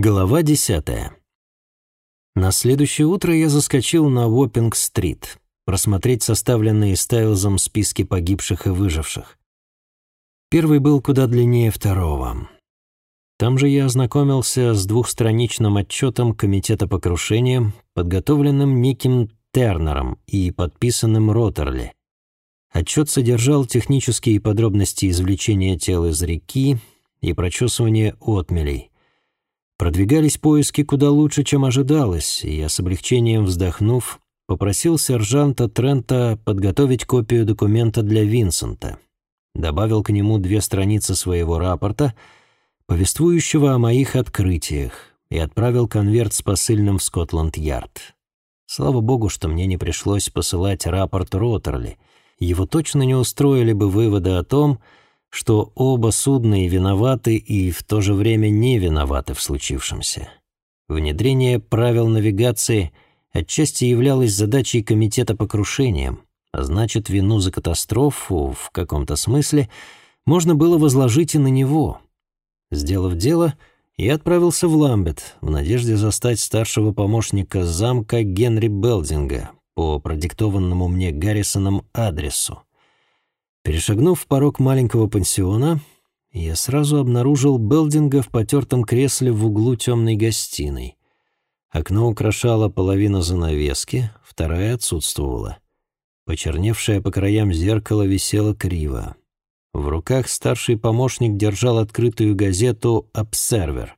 Глава десятая. На следующее утро я заскочил на Уоппинг-стрит, просмотреть составленные Стайлзом списки погибших и выживших. Первый был куда длиннее второго. Там же я ознакомился с двухстраничным отчетом Комитета по крушениям, подготовленным неким Тернером и подписанным Роттерли. Отчет содержал технические подробности извлечения тел из реки и прочесывания отмелей — Продвигались поиски куда лучше, чем ожидалось, и я с облегчением вздохнув, попросил сержанта Трента подготовить копию документа для Винсента. Добавил к нему две страницы своего рапорта, повествующего о моих открытиях, и отправил конверт с посыльным в Скотланд-Ярд. Слава богу, что мне не пришлось посылать рапорт Роттерли. Его точно не устроили бы выводы о том, что оба судна и виноваты, и в то же время не виноваты в случившемся. Внедрение правил навигации отчасти являлось задачей комитета по крушениям, а значит, вину за катастрофу в каком-то смысле можно было возложить и на него. Сделав дело, я отправился в Ламбет в надежде застать старшего помощника замка Генри Белдинга по продиктованному мне Гаррисоном адресу. Перешагнув порог маленького пансиона, я сразу обнаружил Белдинга в потертом кресле в углу темной гостиной. Окно украшало половина занавески, вторая отсутствовала. Почерневшее по краям зеркало висело криво. В руках старший помощник держал открытую газету «Обсервер».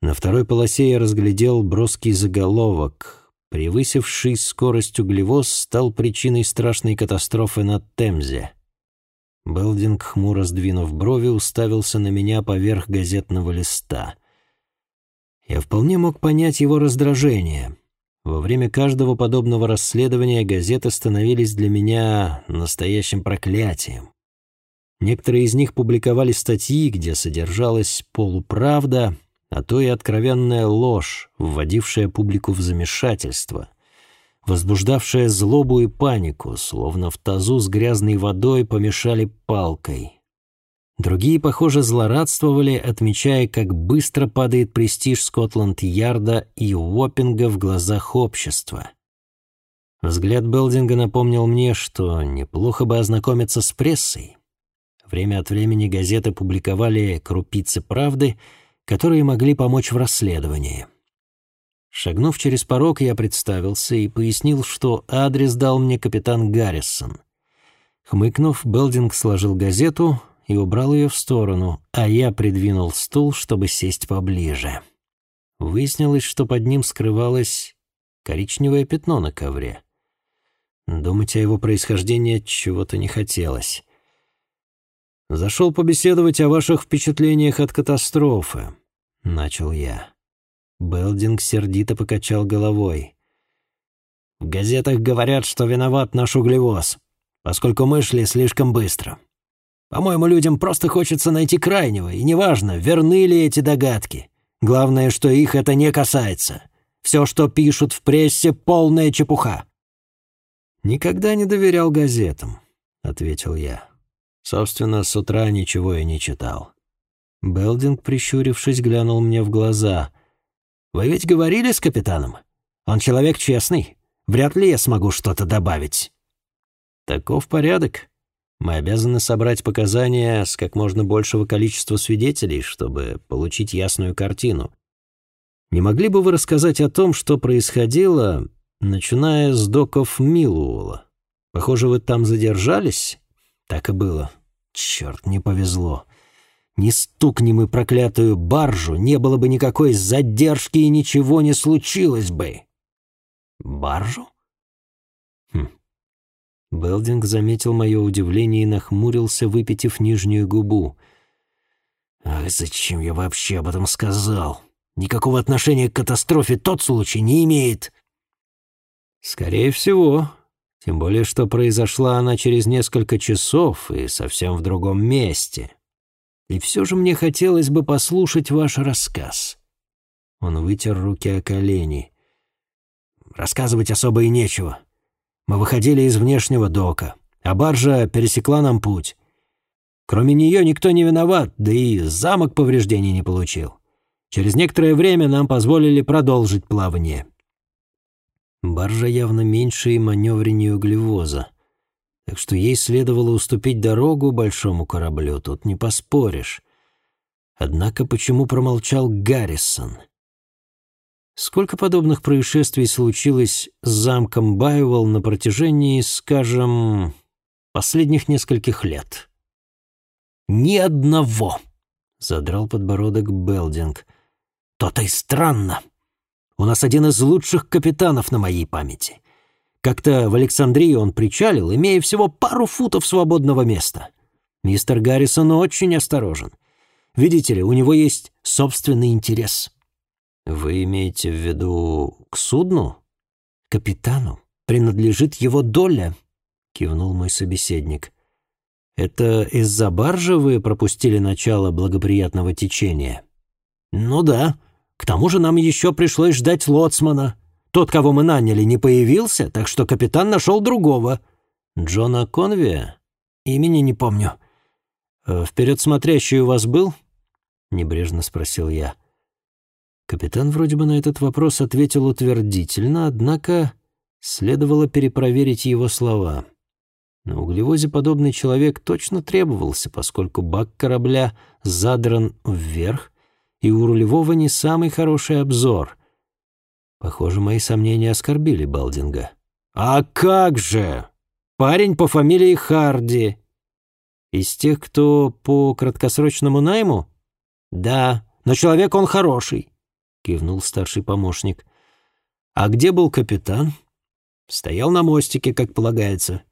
На второй полосе я разглядел броский заголовок Превысивший скорость углевоз стал причиной страшной катастрофы на Темзе. Белдинг, хмуро сдвинув брови, уставился на меня поверх газетного листа. Я вполне мог понять его раздражение. Во время каждого подобного расследования газеты становились для меня настоящим проклятием. Некоторые из них публиковали статьи, где содержалась полуправда, а то и откровенная ложь, вводившая публику в замешательство, возбуждавшая злобу и панику, словно в тазу с грязной водой помешали палкой. Другие, похоже, злорадствовали, отмечая, как быстро падает престиж Скотланд-Ярда и Уоппинга в глазах общества. Взгляд Белдинга напомнил мне, что неплохо бы ознакомиться с прессой. Время от времени газеты публиковали крупицы правды — которые могли помочь в расследовании. Шагнув через порог, я представился и пояснил, что адрес дал мне капитан Гаррисон. Хмыкнув, Белдинг сложил газету и убрал ее в сторону, а я придвинул стул, чтобы сесть поближе. Выяснилось, что под ним скрывалось коричневое пятно на ковре. Думать о его происхождении чего-то не хотелось. Зашел побеседовать о ваших впечатлениях от катастрофы», — начал я. Белдинг сердито покачал головой. «В газетах говорят, что виноват наш углевоз, поскольку мы шли слишком быстро. По-моему, людям просто хочется найти крайнего, и неважно, верны ли эти догадки. Главное, что их это не касается. Все, что пишут в прессе, полная чепуха». «Никогда не доверял газетам», — ответил я. Собственно, с утра ничего и не читал. Белдинг, прищурившись, глянул мне в глаза. «Вы ведь говорили с капитаном? Он человек честный. Вряд ли я смогу что-то добавить». «Таков порядок. Мы обязаны собрать показания с как можно большего количества свидетелей, чтобы получить ясную картину. Не могли бы вы рассказать о том, что происходило, начиная с доков Милуола? Похоже, вы там задержались?» Так и было. Черт, не повезло. Не стукни мы проклятую баржу, не было бы никакой задержки и ничего не случилось бы. Баржу? Хм. Белдинг заметил мое удивление и нахмурился, выпитив нижнюю губу. Ах, зачем я вообще об этом сказал? Никакого отношения к катастрофе тот случай не имеет. Скорее всего, тем более, что произошла она через несколько часов и совсем в другом месте. И все же мне хотелось бы послушать ваш рассказ». Он вытер руки о колени. «Рассказывать особо и нечего. Мы выходили из внешнего дока, а баржа пересекла нам путь. Кроме нее никто не виноват, да и замок повреждений не получил. Через некоторое время нам позволили продолжить плавание. Баржа явно меньше и маневреннее углевоза, так что ей следовало уступить дорогу большому кораблю, тут не поспоришь. Однако почему промолчал Гаррисон? Сколько подобных происшествий случилось с замком Байвелл на протяжении, скажем, последних нескольких лет? «Ни одного!» — задрал подбородок Белдинг. «То-то и странно. У нас один из лучших капитанов на моей памяти. Как-то в Александрии он причалил, имея всего пару футов свободного места. Мистер Гаррисон очень осторожен. Видите ли, у него есть собственный интерес». «Вы имеете в виду к судну?» «Капитану принадлежит его доля», — кивнул мой собеседник. «Это из-за баржи вы пропустили начало благоприятного течения?» «Ну да. К тому же нам еще пришлось ждать лоцмана. Тот, кого мы наняли, не появился, так что капитан нашел другого». «Джона Конвия?» «Имени не помню». «Э, «Вперед смотрящий у вас был?» — небрежно спросил я. Капитан вроде бы на этот вопрос ответил утвердительно, однако следовало перепроверить его слова. На углевозе подобный человек точно требовался, поскольку бак корабля задран вверх, и у рулевого не самый хороший обзор. Похоже, мои сомнения оскорбили Балдинга. «А как же! Парень по фамилии Харди!» «Из тех, кто по краткосрочному найму?» «Да, но человек он хороший кивнул старший помощник. А где был капитан? Стоял на мостике, как полагается.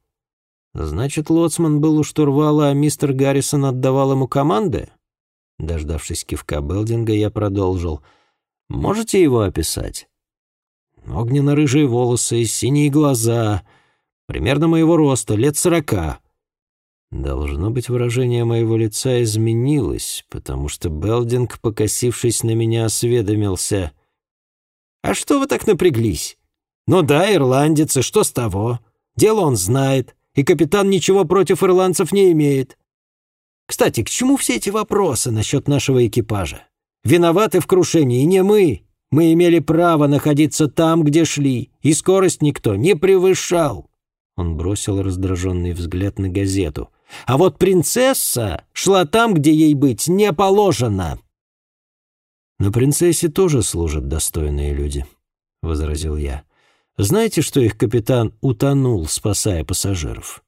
Значит, лоцман был у штурвала, а мистер Гаррисон отдавал ему команды? Дождавшись кивка Белдинга, я продолжил. Можете его описать? Огненно-рыжие волосы, синие глаза, примерно моего роста, лет сорока. Должно быть, выражение моего лица изменилось, потому что Белдинг, покосившись на меня, осведомился. «А что вы так напряглись? Ну да, ирландец, и что с того? Дело он знает, и капитан ничего против ирландцев не имеет. Кстати, к чему все эти вопросы насчет нашего экипажа? Виноваты в крушении не мы. Мы имели право находиться там, где шли, и скорость никто не превышал». Он бросил раздраженный взгляд на газету — а вот принцесса шла там, где ей быть не положено». «На принцессе тоже служат достойные люди», — возразил я. «Знаете, что их капитан утонул, спасая пассажиров?»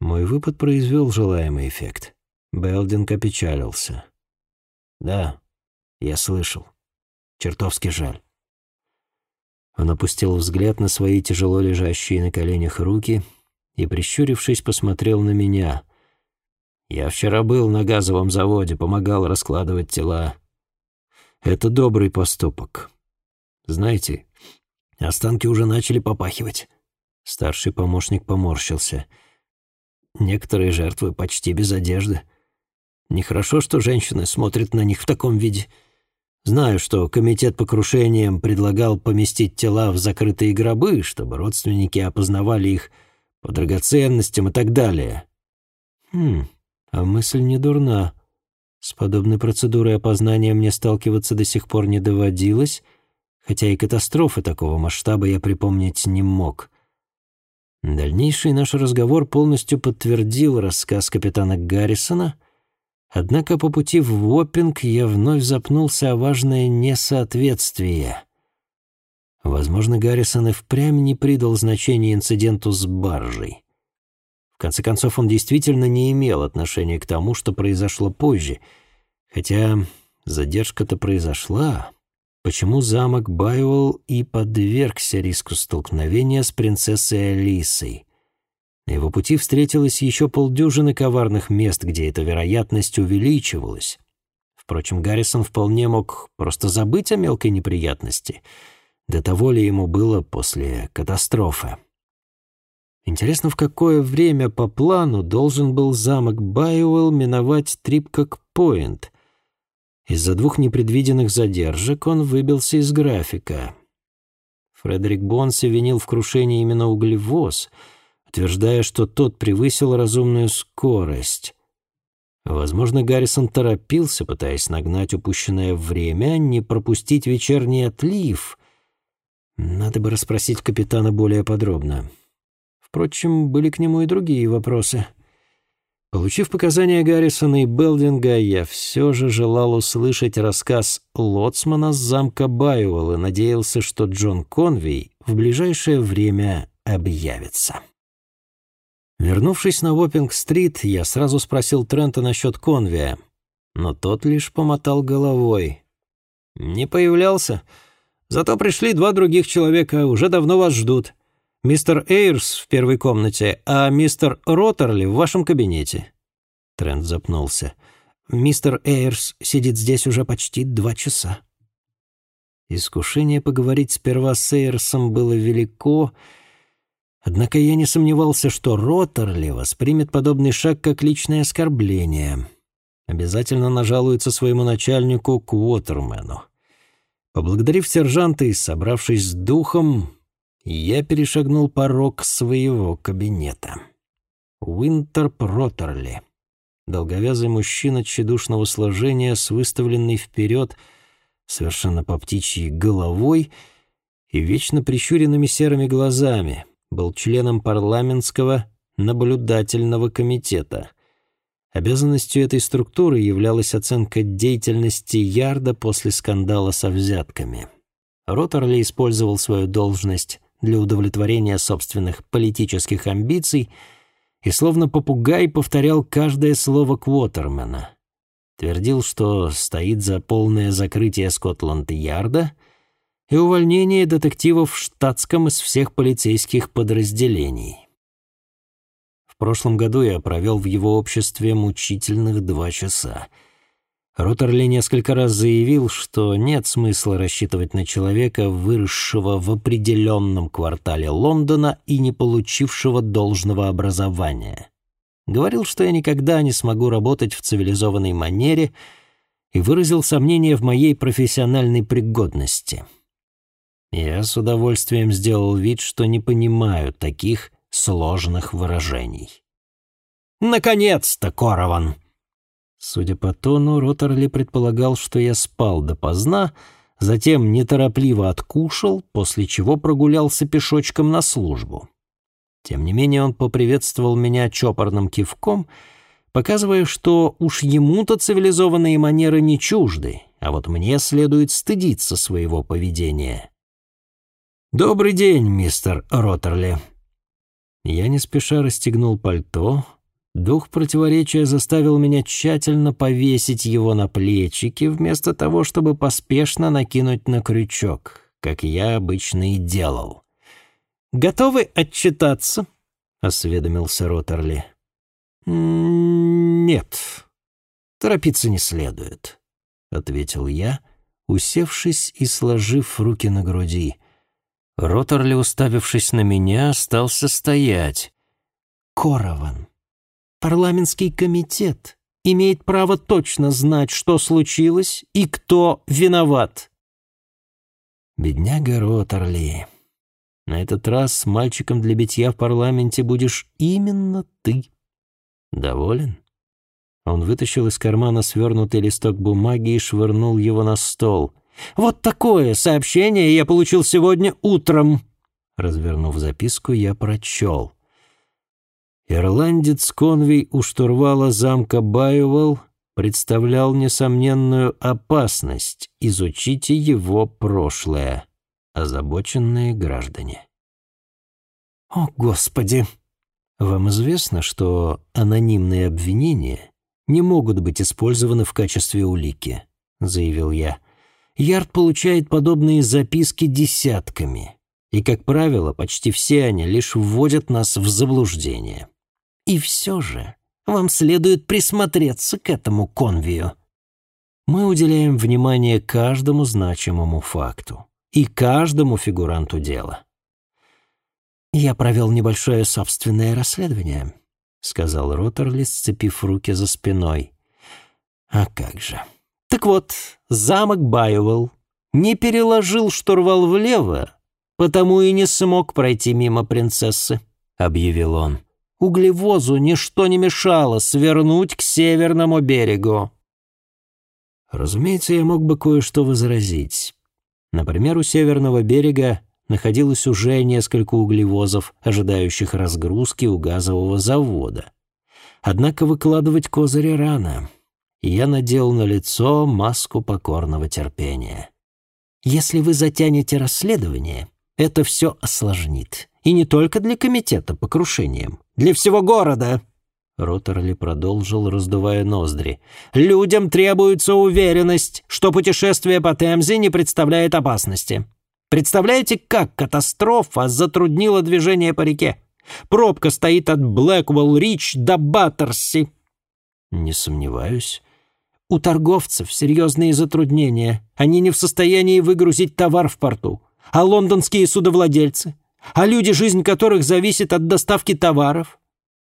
Мой выпад произвел желаемый эффект. Белдинг опечалился. «Да, я слышал. Чертовски жаль». Он опустил взгляд на свои тяжело лежащие на коленях руки — и, прищурившись, посмотрел на меня. «Я вчера был на газовом заводе, помогал раскладывать тела. Это добрый поступок. Знаете, останки уже начали попахивать». Старший помощник поморщился. «Некоторые жертвы почти без одежды. Нехорошо, что женщины смотрят на них в таком виде». Знаю, что комитет по крушениям предлагал поместить тела в закрытые гробы, чтобы родственники опознавали их по драгоценностям и так далее. Хм, а мысль не дурна. С подобной процедурой опознания мне сталкиваться до сих пор не доводилось, хотя и катастрофы такого масштаба я припомнить не мог. Дальнейший наш разговор полностью подтвердил рассказ капитана Гаррисона, однако по пути в Воппинг я вновь запнулся о важное несоответствие — Возможно, Гаррисон и впрямь не придал значения инциденту с баржей. В конце концов, он действительно не имел отношения к тому, что произошло позже. Хотя задержка-то произошла. Почему замок Байуэлл и подвергся риску столкновения с принцессой Алисой? На его пути встретилось еще полдюжины коварных мест, где эта вероятность увеличивалась. Впрочем, Гаррисон вполне мог просто забыть о мелкой неприятности — до того ли ему было после катастрофы? Интересно, в какое время по плану должен был замок Байуэлл миновать Трипкок-Пойнт? Из-за двух непредвиденных задержек он выбился из графика. Фредерик Бонси винил в крушении именно углевоз, утверждая, что тот превысил разумную скорость. Возможно, Гаррисон торопился, пытаясь нагнать упущенное время, не пропустить вечерний отлив. Надо бы расспросить капитана более подробно. Впрочем, были к нему и другие вопросы. Получив показания Гаррисона и Белдинга, я все же желал услышать рассказ лоцмана с замка Байуэлл и надеялся, что Джон Конвей в ближайшее время объявится. Вернувшись на Воппинг-стрит, я сразу спросил Трента насчет Конвия, но тот лишь помотал головой. «Не появлялся. Зато пришли два других человека, уже давно вас ждут. Мистер Эйрс в первой комнате, а мистер Роттерли в вашем кабинете». Трент запнулся. «Мистер Эйрс сидит здесь уже почти два часа». Искушение поговорить сперва с Эйрсом было велико, Однако я не сомневался, что Роттерли воспримет подобный шаг как личное оскорбление. Обязательно нажалуется своему начальнику Куотермену. Поблагодарив сержанта и собравшись с духом, я перешагнул порог своего кабинета. Уинтерп Роттерли. Долговязый мужчина тщедушного сложения с выставленной вперед, совершенно по птичьей головой и вечно прищуренными серыми глазами, был членом парламентского наблюдательного комитета. Обязанностью этой структуры являлась оценка деятельности Ярда после скандала со взятками. Роттерли использовал свою должность для удовлетворения собственных политических амбиций и словно попугай повторял каждое слово Квотермена. Твердил, что стоит за полное закрытие Скотланд-Ярда — и увольнение детективов в штатском из всех полицейских подразделений. В прошлом году я провел в его обществе мучительных два часа. Роттерли несколько раз заявил, что нет смысла рассчитывать на человека, выросшего в определенном квартале Лондона и не получившего должного образования. Говорил, что я никогда не смогу работать в цивилизованной манере и выразил сомнение в моей профессиональной пригодности — я с удовольствием сделал вид, что не понимаю таких сложных выражений. «Наконец-то, Корован!» Судя по тону, Роттерли предполагал, что я спал допоздна, затем неторопливо откушал, после чего прогулялся пешочком на службу. Тем не менее он поприветствовал меня чопорным кивком, показывая, что уж ему-то цивилизованные манеры не чужды, а вот мне следует стыдиться своего поведения. «Добрый день, мистер Роттерли». Я не спеша расстегнул пальто. Дух противоречия заставил меня тщательно повесить его на плечики, вместо того, чтобы поспешно накинуть на крючок, как я обычно и делал. «Готовы отчитаться?» — осведомился Роттерли. «Нет, торопиться не следует», — ответил я, усевшись и сложив руки на груди — Роттерли, уставившись на меня, остался стоять. «Корован, парламентский комитет имеет право точно знать, что случилось и кто виноват». «Бедняга Роттерли, на этот раз мальчиком для битья в парламенте будешь именно ты. Доволен?» Он вытащил из кармана свернутый листок бумаги и швырнул его на стол. Вот такое сообщение я получил сегодня утром». Развернув записку, я прочел. Ирландец Конвей у штурвала замка Байуэлл представлял несомненную опасность. Изучите его прошлое. Озабоченные граждане. «О, Господи!» Вам известно, что анонимные обвинения не могут быть использованы в качестве улики, заявил я. Ярд получает подобные записки десятками, и, как правило, почти все они лишь вводят нас в заблуждение. И все же вам следует присмотреться к этому конвию. Мы уделяем внимание каждому значимому факту и каждому фигуранту дела. «Я провел небольшое собственное расследование», — сказал Роттерли, сцепив руки за спиной. «А как же...» Так вот, замок Байуэлл не переложил штурвал влево, потому и не смог пройти мимо принцессы, — объявил он. Углевозу ничто не мешало свернуть к северному берегу. Разумеется, я мог бы кое-что возразить. Например, у северного берега находилось уже несколько углевозов, ожидающих разгрузки у газового завода. Однако выкладывать козыри рано. Я надел на лицо маску покорного терпения. Если вы затянете расследование, это все осложнит. И не только для комитета по крушениям. Для всего города!» Роттерли продолжил, раздувая ноздри. «Людям требуется уверенность, что путешествие по Темзе не представляет опасности. Представляете, как катастрофа затруднила движение по реке? Пробка стоит от Блэквелл-Рич до Баттерси». «Не сомневаюсь». «У торговцев серьезные затруднения. Они не в состоянии выгрузить товар в порту. А лондонские судовладельцы? А люди, жизнь которых зависит от доставки товаров?»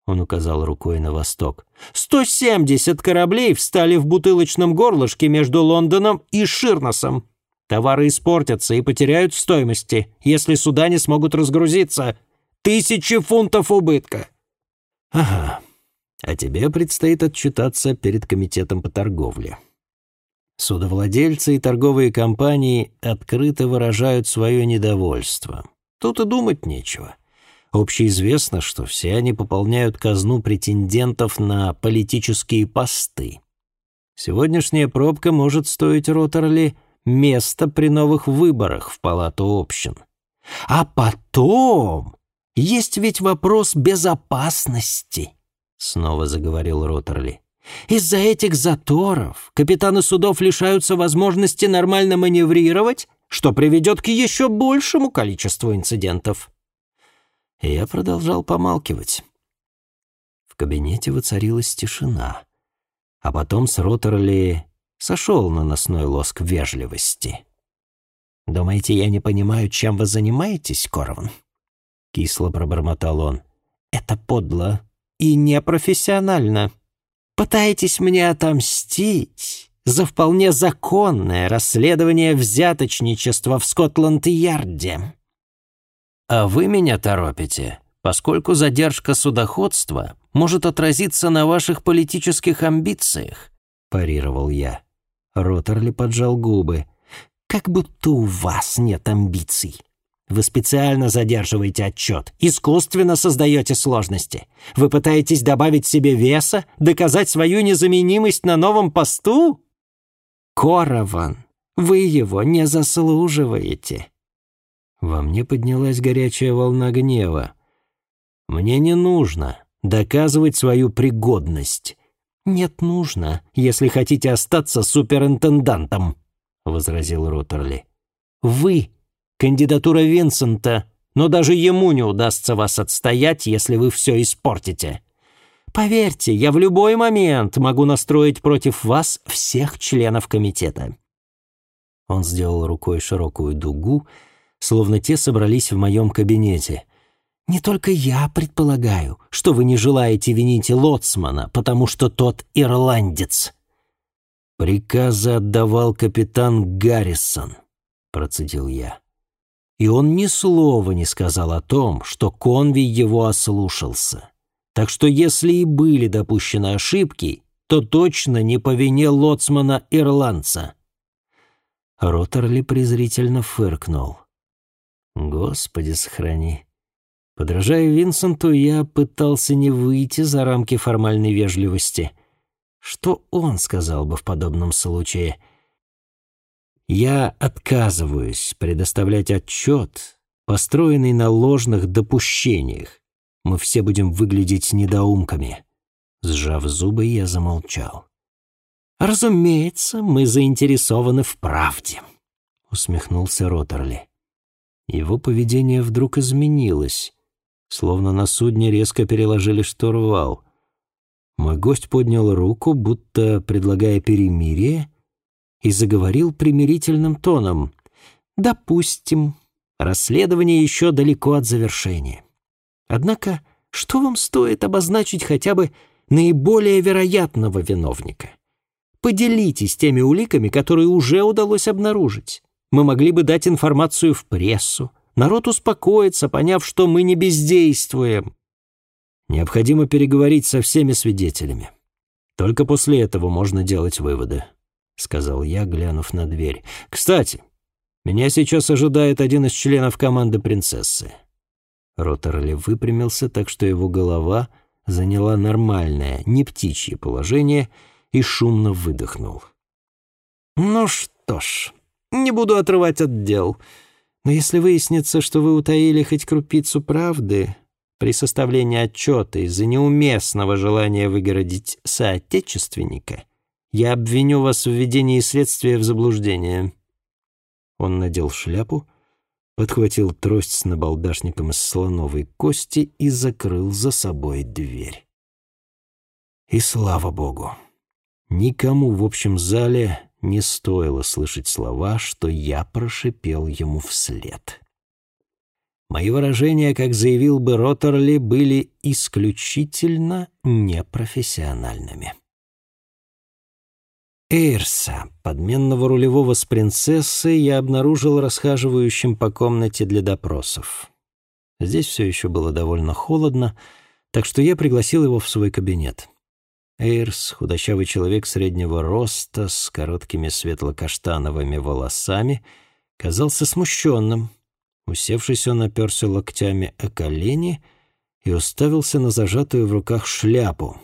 Он указал рукой на восток. «Сто семьдесят кораблей встали в бутылочном горлышке между Лондоном и Ширносом. Товары испортятся и потеряют в стоимости, если суда не смогут разгрузиться. Тысячи фунтов убытка!» «Ага, а тебе предстоит отчитаться перед комитетом по торговле». Судовладельцы и торговые компании открыто выражают свое недовольство. Тут и думать нечего. Общеизвестно, что все они пополняют казну претендентов на политические посты. Сегодняшняя пробка может стоить Роттерли место при новых выборах в палату общин. А потом есть ведь вопрос безопасности, снова заговорил Роттерли. Из-за этих заторов капитаны судов лишаются возможности нормально маневрировать, что приведет к еще большему количеству инцидентов. Я продолжал помалкивать. В кабинете воцарилась тишина, а потом с Роттерли сошел наносной лоск вежливости. «Думаете, я не понимаю, чем вы занимаетесь, Корован?» Кисло пробормотал он. «Это подло и непрофессионально. Пытаетесь мне отомстить за вполне законное расследование взяточничества в Скотланд-Ярде. А вы меня торопите, поскольку задержка судоходства может отразиться на ваших политических амбициях, парировал я. Роттерли поджал губы. Как будто у вас нет амбиций. Вы специально задерживаете отчет, искусственно создаете сложности. Вы пытаетесь добавить себе веса, доказать свою незаменимость на новом посту? Корован, вы его не заслуживаете. Во мне поднялась горячая волна гнева. Мне не нужно доказывать свою пригодность. Нет, нужно, если хотите остаться суперинтендантом, возразил Роттерли. Вы кандидатура Винсента, но даже ему не удастся вас отстоять, если вы все испортите. Поверьте, я в любой момент могу настроить против вас всех членов комитета». Он сделал рукой широкую дугу, словно те собрались в моем кабинете. «Не только я предполагаю, что вы не желаете винить Лоцмана, потому что тот ирландец». «Приказы отдавал капитан Гаррисон», — процедил я. И он ни слова не сказал о том, что Конви его ослушался. Так что если и были допущены ошибки, то точно не по вине лоцмана-ирландца. Роттерли презрительно фыркнул. «Господи, сохрани». Подражая Винсенту, я пытался не выйти за рамки формальной вежливости. Что он сказал бы в подобном случае? Я отказываюсь предоставлять отчет, построенный на ложных допущениях, мы все будем выглядеть недоумками». Сжав зубы, я замолчал. «Разумеется, мы заинтересованы в правде», — усмехнулся Роттерли. Его поведение вдруг изменилось, словно на судне резко переложили штурвал. Мой гость поднял руку, будто предлагая перемирие, и заговорил примирительным тоном. «Допустим, расследование еще далеко от завершения. Однако, что вам стоит обозначить хотя бы наиболее вероятного виновника? Поделитесь теми уликами, которые уже удалось обнаружить. Мы могли бы дать информацию в прессу. Народ успокоится, поняв, что мы не бездействуем. Необходимо переговорить со всеми свидетелями. Только после этого можно делать выводы», — сказал я, глянув на дверь. «Кстати, меня сейчас ожидает один из членов команды принцессы». Роттерли выпрямился так, что его голова заняла нормальное, не птичье положение и шумно выдохнул. «Ну что ж, не буду отрывать от дел. Но если выяснится, что вы утаили хоть крупицу правды при составлении отчета из-за неуместного желания выгородить соотечественника, я обвиню вас в введении следствия в заблуждение». Он надел шляпу, подхватил трость с набалдашником из слоновой кости и закрыл за собой дверь. И слава богу, никому в общем зале не стоило слышать слова, что я прошипел ему вслед. Мои выражения, как заявил бы Роттерли, были исключительно непрофессиональными. Эйрса, подменного рулевого с принцессой, я обнаружил расхаживающим по комнате для допросов. Здесь все еще было довольно холодно, так что я пригласил его в свой кабинет. Эйрс, худощавый человек среднего роста, с короткими светло-каштановыми волосами, казался смущенным. Усевшись, он оперся локтями о колени и уставился на зажатую в руках шляпу.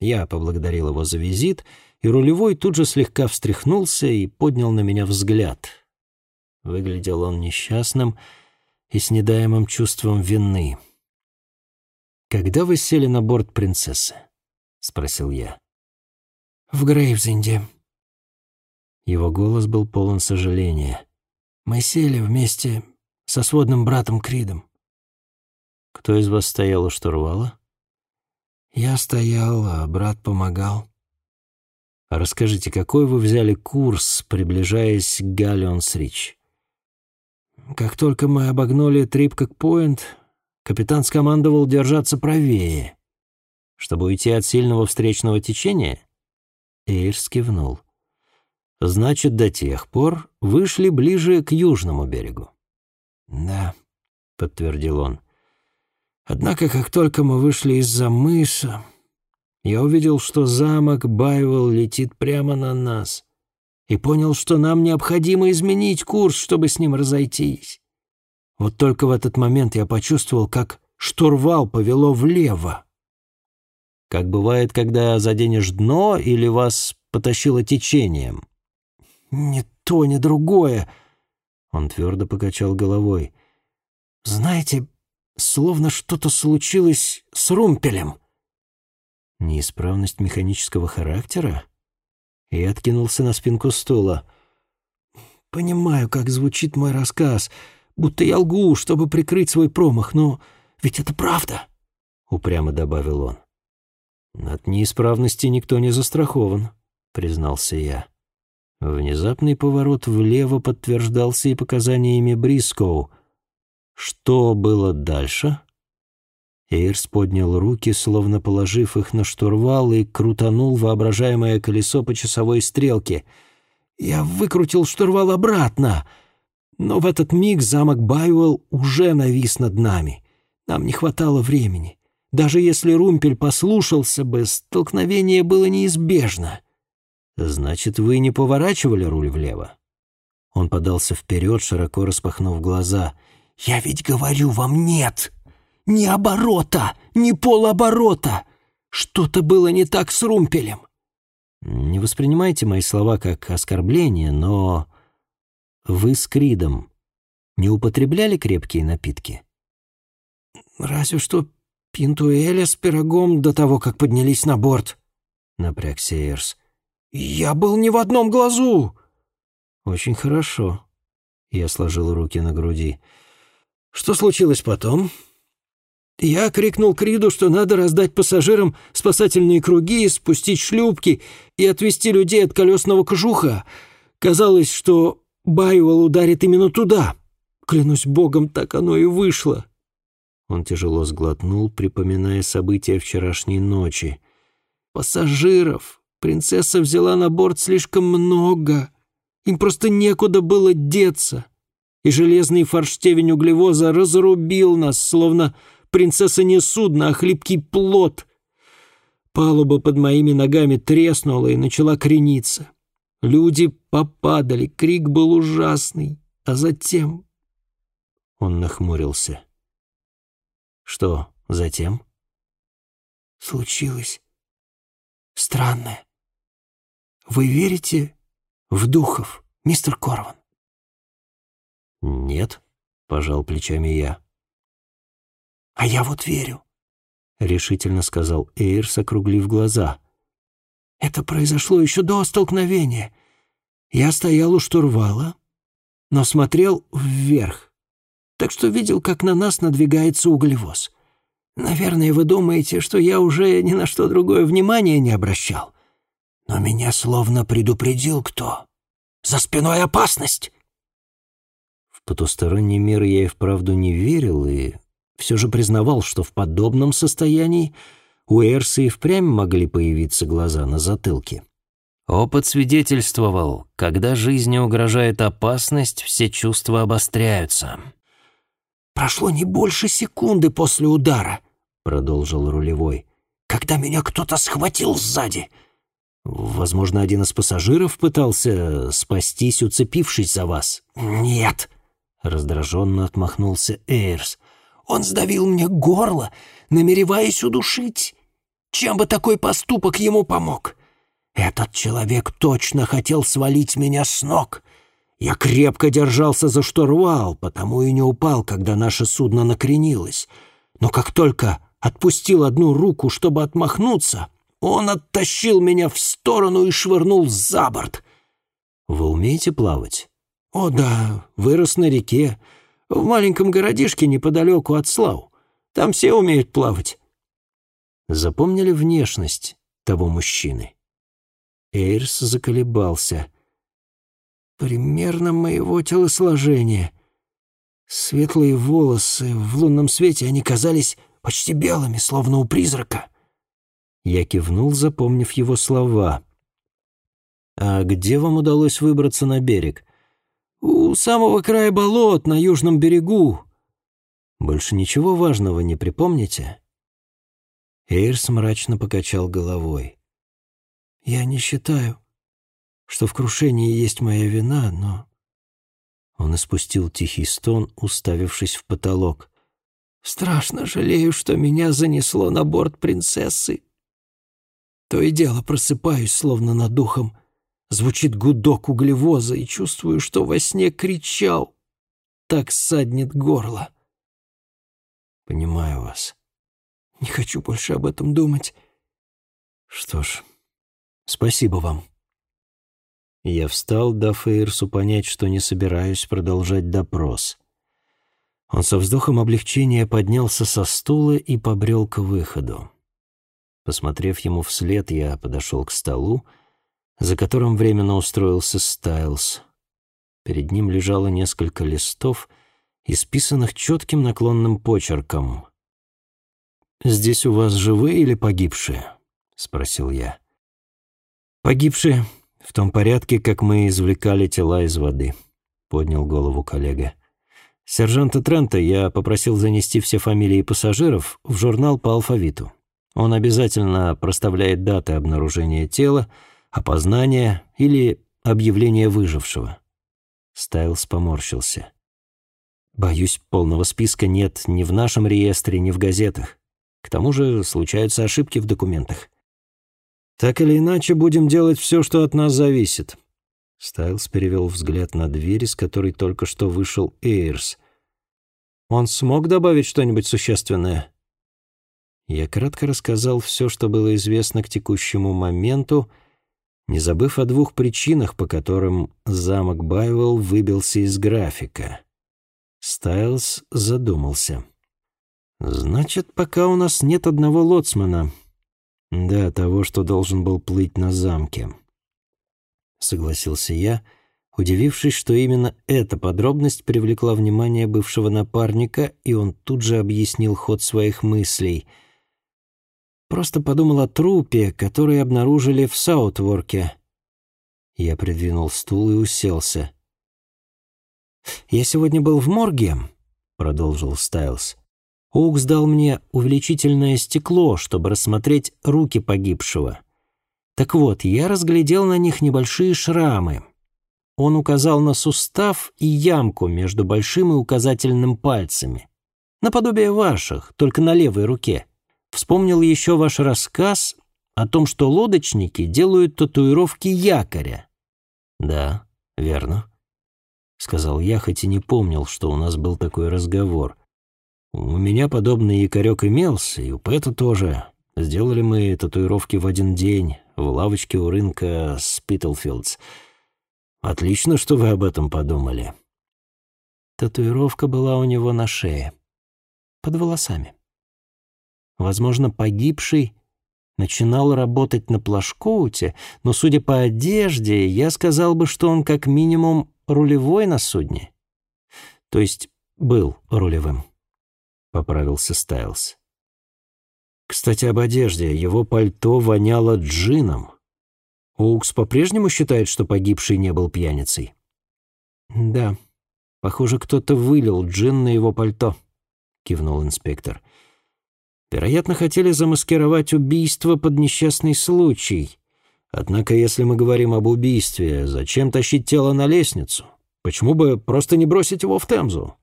Я поблагодарил его за визит, и рулевой тут же слегка встряхнулся и поднял на меня взгляд. Выглядел он несчастным и с недаемым чувством вины. «Когда вы сели на борт принцессы?» — спросил я. «В Грейвзенде». Его голос был полон сожаления. «Мы сели вместе со сводным братом Кридом». «Кто из вас стоял у штурвала?» «Я стоял, а брат помогал». А расскажите, какой вы взяли курс, приближаясь к Галлионс-Рич?» «Как только мы обогнули Трипкок-Пойнт, капитан скомандовал держаться правее чтобы уйти от сильного встречного течения?» Эйрс кивнул. «Значит, до тех пор вышли ближе к южному берегу». «Да», — подтвердил он. «Однако, как только мы вышли из-за мыса, я увидел, что замок Байвелл летит прямо на нас, и понял, что нам необходимо изменить курс, чтобы с ним разойтись. Вот только в этот момент я почувствовал, как штурвал повело влево. Как бывает, когда заденешь дно или вас потащило течением. «Ни то, ни другое!» Он твердо покачал головой. «Знаете, словно что-то случилось с румпелем». «Неисправность механического характера?» И откинулся на спинку стула. «Понимаю, как звучит мой рассказ, будто я лгу, чтобы прикрыть свой промах, но ведь это правда», — упрямо добавил он. «От неисправности никто не застрахован», — признался я. Внезапный поворот влево подтверждался и показаниями Брискоу. Что было дальше? Эйрс поднял руки, словно положив их на штурвал, и крутанул воображаемое колесо по часовой стрелке. «Я выкрутил штурвал обратно!» Но в этот миг замок Байуэлл уже навис над нами. Нам не хватало времени. Даже если Румпель послушался бы, столкновение было неизбежно. «Значит, вы не поворачивали руль влево?» Он подался вперед, широко распахнув глаза. «Я ведь говорю вам нет! Ни оборота, ни полоборота! Что-то было не так с Румпелем!» «Не воспринимайте мои слова как оскорбление, но вы с Кридом не употребляли крепкие напитки?» «Разве что Пинтуэля с пирогом до того, как поднялись на борт», — напрягся Эрс. «Я был не в одном глазу». «Очень хорошо», — я сложил руки на груди. «Что случилось потом?» Я крикнул Криду, что надо раздать пассажирам спасательные круги, спустить шлюпки и отвести людей от колесного кожуха. Казалось, что Байуэлл ударит именно туда. Клянусь богом, так оно и вышло. Он тяжело сглотнул, припоминая события вчерашней ночи. «Пассажиров принцесса взяла на борт слишком много. Им просто некуда было деться. И железный форштевень углевоза разрубил нас, словно принцесса не судно, а хлипкий плод. Палуба под моими ногами треснула и начала крениться. Люди попадали, крик был ужасный, а затем... Он нахмурился. Что затем? Случилось странное. Вы верите в духов, мистер Корван? Нет, пожал плечами я. А я вот верю, решительно сказал Эйрс, округлив глаза. Это произошло еще до столкновения. Я стоял у штурвала, но смотрел вверх, так что видел, как на нас надвигается углевоз. Наверное, вы думаете, что я уже ни на что другое внимания не обращал. Но меня словно предупредил кто. За спиной опасность. В потусторонний мир я и вправду не верил, и все же признавал, что в подобном состоянии у Эрсы и впрямь могли появиться глаза на затылке. Опыт свидетельствовал, когда жизни угрожает опасность, все чувства обостряются. «Прошло не больше секунды после удара», — продолжил рулевой, «когда меня кто-то схватил сзади». «Возможно, один из пассажиров пытался спастись, уцепившись за вас?» «Нет», — раздраженно отмахнулся Эйрс. «Он сдавил мне горло, намереваясь удушить. Чем бы такой поступок ему помог? Этот человек точно хотел свалить меня с ног. Я крепко держался за штурвал, потому и не упал, когда наше судно накренилось. Но как только отпустил одну руку, чтобы отмахнуться, он оттащил меня в сторону и швырнул за борт. «Вы умеете плавать?» «О да, вырос на реке, в маленьком городишке неподалеку от Слау. Там все умеют плавать». Запомнили внешность того мужчины? Эйрс заколебался. «Примерно моего телосложения. Светлые волосы, в лунном свете они казались почти белыми, словно у призрака». Я кивнул, запомнив его слова. «А где вам удалось выбраться на берег?» «У самого края болот, на южном берегу». «Больше ничего важного не припомните?» Эйрс мрачно покачал головой. Я не считаю, что в крушении есть моя вина, но...» Он испустил тихий стон, уставившись в потолок. «Страшно жалею, что меня занесло на борт принцессы. То и дело просыпаюсь, словно над духом. Звучит гудок углевоза, и чувствую, что во сне кричал. Так саднет горло. Понимаю вас. Не хочу больше об этом думать. Что ж, Спасибо вам». Я встал, дав Эйрсу понять, что не собираюсь продолжать допрос. Он со вздохом облегчения поднялся со стула и побрел к выходу. Посмотрев ему вслед, я подошел к столу, за которым временно устроился Стайлз. Перед ним лежало несколько листов, исписанных четким наклонным почерком. «Здесь у вас живые или погибшие?» — спросил я. «Погибшие в том порядке, как мы извлекали тела из воды», — поднял голову коллега. «Сержанта Трента я попросил занести все фамилии пассажиров в журнал по алфавиту. Он обязательно проставляет даты обнаружения тела, опознания или объявления выжившего». Стайлс поморщился. «Боюсь, полного списка нет ни в нашем реестре, ни в газетах. К тому же случаются ошибки в документах. Так или иначе, будем делать все, что от нас зависит». Стайлс перевел взгляд на дверь, из которой только что вышел Эйрс. «Он смог добавить что-нибудь существенное?» Я кратко рассказал все, что было известно к текущему моменту, не забыв о двух причинах, по которым замок Байвелл выбился из графика. Стайлс задумался. «Значит, пока у нас нет одного лоцмана», «Да, того, что должен был плыть на замке», — согласился я, удивившись, что именно эта подробность привлекла внимание бывшего напарника, и он тут же объяснил ход своих мыслей. «Просто подумал о трупе, который обнаружили в Саутворке». Я придвинул стул и уселся. «Я сегодня был в морге», — продолжил Стайлз. Оукс дал мне увеличительное стекло, чтобы рассмотреть руки погибшего. Так вот, я разглядел на них небольшие шрамы. Он указал на сустав и ямку между большим и указательным пальцами. Наподобие ваших, только на левой руке. Вспомнил еще ваш рассказ о том, что лодочники делают татуировки якоря. «Да, верно», — сказал я, хоть и не помнил, что у нас был такой разговор. «У меня подобный якорек имелся, и у Пэта тоже. Сделали мы татуировки в один день в лавочке у рынка Спитлфилдс. Отлично, что вы об этом подумали». Татуировка была у него на шее, под волосами. Возможно, погибший начинал работать на плашкоуте, но, судя по одежде, я сказал бы, что он как минимум рулевой на судне. То есть был рулевым, — поправился Стайлз. Кстати, об одежде. Его пальто воняло джином. Оукс по-прежнему считает, что погибший не был пьяницей? Да. Похоже, кто-то вылил джин на его пальто, кивнул инспектор. Вероятно, хотели замаскировать убийство под несчастный случай. Однако, если мы говорим об убийстве, зачем тащить тело на лестницу? Почему бы просто не бросить его в Темзу?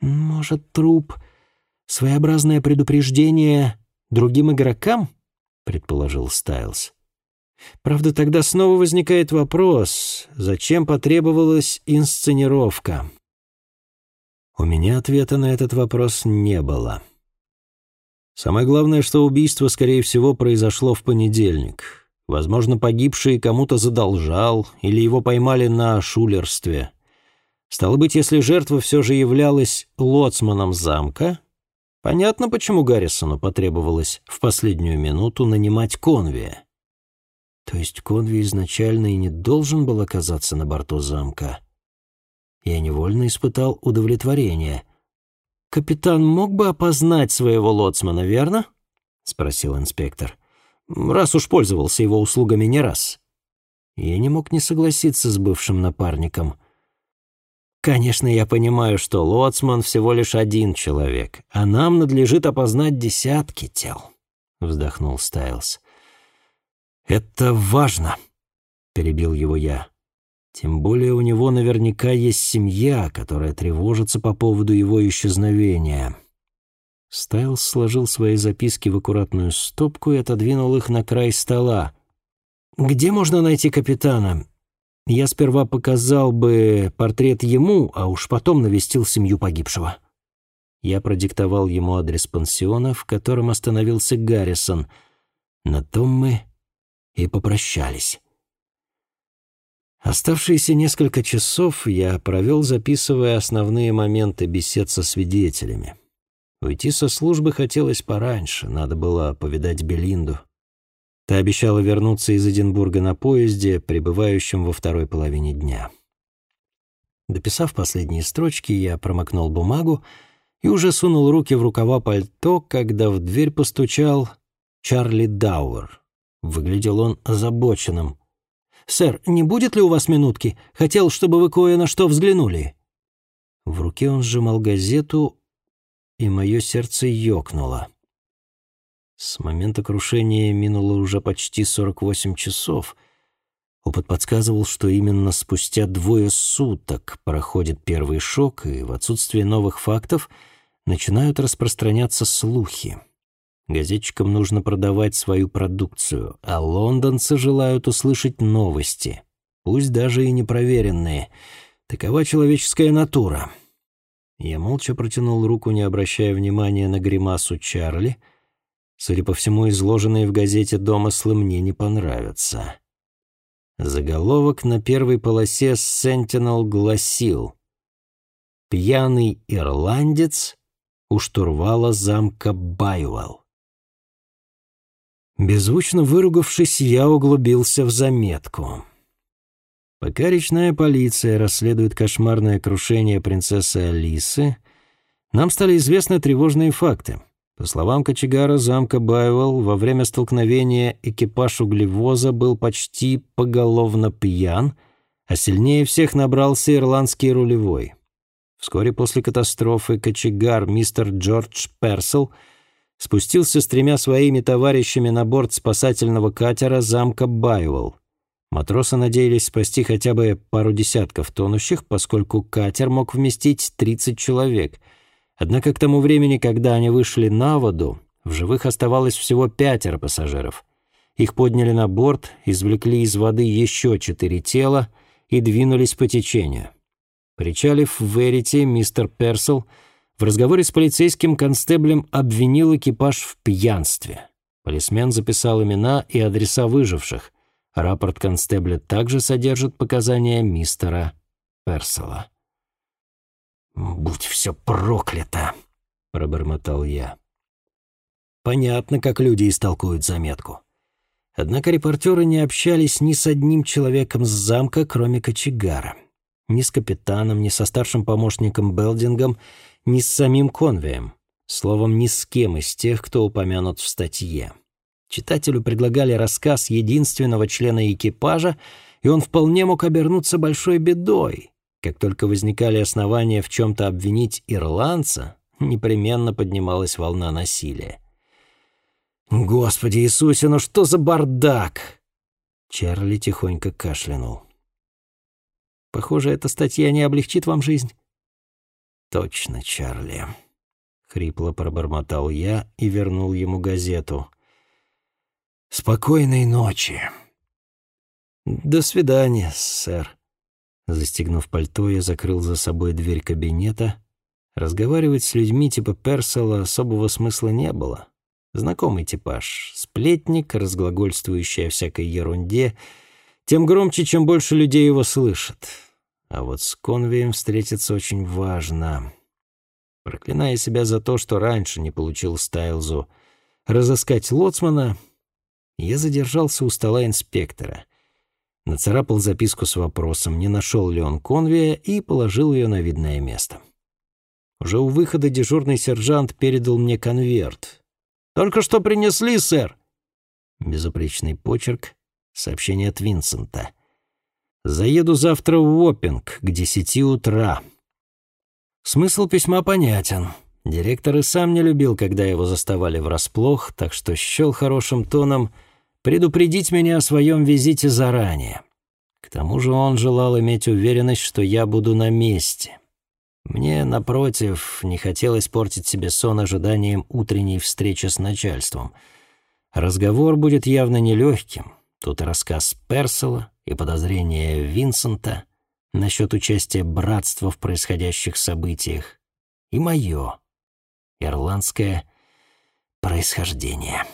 Может, труп — своеобразное предупреждение другим игрокам?» — предположил Стайлз. «Правда, тогда снова возникает вопрос, зачем потребовалась инсценировка?» У меня ответа на этот вопрос не было. Самое главное, что убийство, скорее всего, произошло в понедельник. Возможно, погибший кому-то задолжал, или его поймали на шулерстве. Стало быть, если жертва все же являлась лоцманом замка, Понятно, почему Гаррисону потребовалось в последнюю минуту нанимать Конвия. То есть Конви изначально и не должен был оказаться на борту замка. Я невольно испытал удовлетворение. «Капитан мог бы опознать своего лоцмана, верно?» — спросил инспектор. «Раз уж пользовался его услугами не раз». Я не мог не согласиться с бывшим напарником — Конечно, я понимаю, что лоцман всего лишь один человек, а нам надлежит опознать десятки тел, вздохнул Стайлз. Это важно, перебил его я. Тем более у него наверняка есть семья, которая тревожится по поводу его исчезновения. Стайлз сложил свои записки в аккуратную стопку и отодвинул их на край стола. «Где можно найти капитана? Я сперва показал бы портрет ему, а уж потом навестил семью погибшего. Я продиктовал ему адрес пансиона, в котором остановился Гаррисон. На том мы и попрощались. Оставшиеся несколько часов я провел, записывая основные моменты бесед со свидетелями. Уйти со службы хотелось пораньше, надо было повидать Белинду. Та обещала вернуться из Эдинбурга на поезде, прибывающем во второй половине дня. Дописав последние строчки, я промокнул бумагу и уже сунул руки в рукава пальто, когда в дверь постучал Чарли Дауэр. Выглядел он озабоченным. «Сэр, не будет ли у вас минутки? Хотел, чтобы вы кое на что взглянули». В руке он сжимал газету, и мое сердце ёкнуло. С момента крушения минуло уже почти 48 часов. Опыт подсказывал, что именно спустя двое суток проходит первый шок, и в отсутствие новых фактов начинают распространяться слухи. Газетчикам нужно продавать свою продукцию, а лондонцы желают услышать новости, пусть даже и непроверенные. Такова человеческая натура. Я молча протянул руку, не обращая внимания на гримасу Чарли — Судя по всему, изложенные в газете домыслы мне не понравятся. Заголовок на первой полосе Sentinel гласил «Пьяный ирландец у штурвала замка Байуэлл». Беззвучно выругавшись, я углубился в заметку. Пока речная полиция расследует кошмарное крушение принцессы Алисы, нам стали известны тревожные факты — по словам кочегара замка Байвелл, во время столкновения экипаж углевоза был почти поголовно пьян, а сильнее всех набрался ирландский рулевой. Вскоре после катастрофы кочегар мистер Джордж Персел спустился с тремя своими товарищами на борт спасательного катера замка Байуэлл. Матросы надеялись спасти хотя бы пару десятков тонущих, поскольку катер мог вместить 30 человек. Однако к тому времени, когда они вышли на воду, в живых оставалось всего пятеро пассажиров. Их подняли на борт, извлекли из воды еще четыре тела и двинулись по течению. Причалив в Верите, мистер Персел в разговоре с полицейским констеблем обвинил экипаж в пьянстве. Полисмен записал имена и адреса выживших. Рапорт констебля также содержит показания мистера Персела. «Будь все проклято!» — пробормотал я. Понятно, как люди истолкуют заметку. Однако репортеры не общались ни с одним человеком с замка, кроме кочегара. Ни с капитаном, ни со старшим помощником Белдингом, ни с самим Конвеем. Словом, ни с кем из тех, кто упомянут в статье. Читателю предлагали рассказ единственного члена экипажа, и он вполне мог обернуться большой бедой. Как только возникали основания в чем-то обвинить ирландца, непременно поднималась волна насилия. «Господи Иисусе, ну что за бардак!» Чарли тихонько кашлянул. «Похоже, эта статья не облегчит вам жизнь». «Точно, Чарли», — хрипло пробормотал я и вернул ему газету. Спокойной ночи. До свидания, сэр. Застегнув пальто, я закрыл за собой дверь кабинета. Разговаривать с людьми типа Персела особого смысла не было. Знакомый типаж, сплетник, разглагольствующий о всякой ерунде, тем громче, чем больше людей его слышат. А вот с Конвием встретиться очень важно. Проклиная себя за то, что раньше не получил Стайлзу разыскать лоцмана, я задержался у стола инспектора. Нацарапал записку с вопросом, не нашел ли он конвия, и положил ее на видное место. Уже у выхода дежурный сержант передал мне конверт. «Только что принесли, сэр!» Безупречный почерк, сообщение от Винсента. «Заеду завтра в Уоппинг к десяти утра». Смысл письма понятен. Директор и сам не любил, когда его заставали врасплох, так что счел хорошим тоном — предупредить меня о своем визите заранее. К тому же он желал иметь уверенность, что я буду на месте. Мне, напротив, не хотелось портить себе сон ожиданием утренней встречи с начальством. Разговор будет явно нелегким. Тут рассказ Персела и подозрения Винсента насчет участия братства в происходящих событиях. И мое ирландское происхождение.